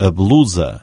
a blusa.